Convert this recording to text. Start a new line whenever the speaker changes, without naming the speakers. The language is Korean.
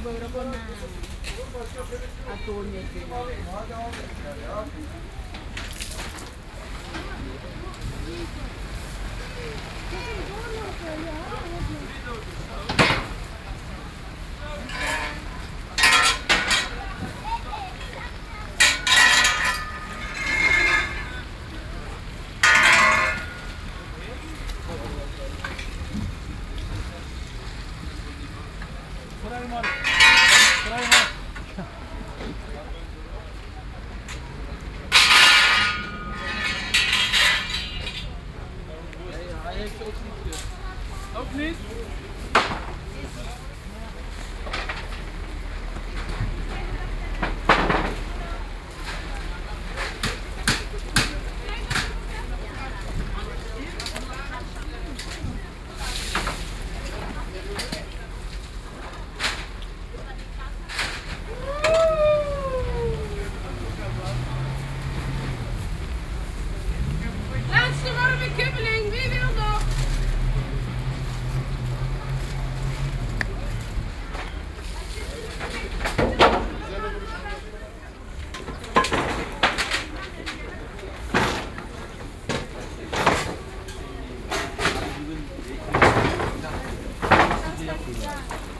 먹으러구나.
아, 돈 얘기.
What a e you heeft ze ook niet. Ook niet?
Thank you.